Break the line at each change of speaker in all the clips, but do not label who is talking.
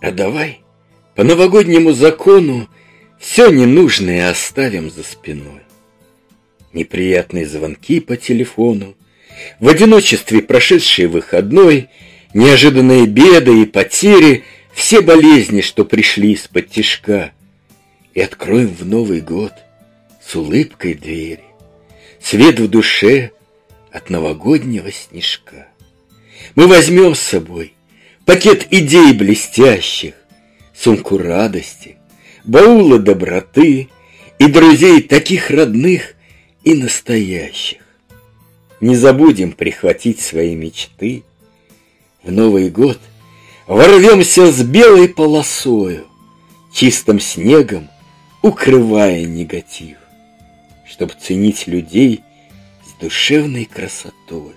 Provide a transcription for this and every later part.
А давай по новогоднему закону Все ненужное оставим за спиной. Неприятные звонки по телефону, В одиночестве прошедший выходной, Неожиданные беды и потери, Все болезни, что пришли из-под тишка, И откроем в Новый год с улыбкой двери, Свет в душе от новогоднего снежка. Мы возьмем с собой пакет идей блестящих, Сумку радости, баулы доброты И друзей таких родных и настоящих. Не забудем прихватить свои мечты. В Новый год ворвемся с белой полосою, Чистым снегом укрывая негатив, Чтоб ценить людей с душевной красотой.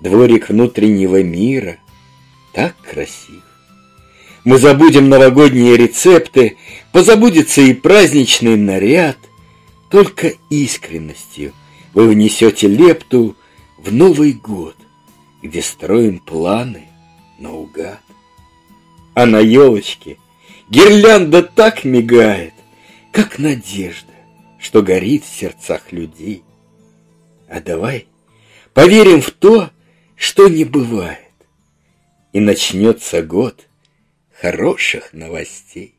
Дворик внутреннего мира так красив. Мы забудем новогодние рецепты, Позабудется и праздничный наряд. Только искренностью вы внесете лепту В Новый год, где строим планы наугад. А на елочке гирлянда так мигает, Как надежда, что горит в сердцах людей. А давай поверим в то, что не бывает, И начнется год хороших новостей.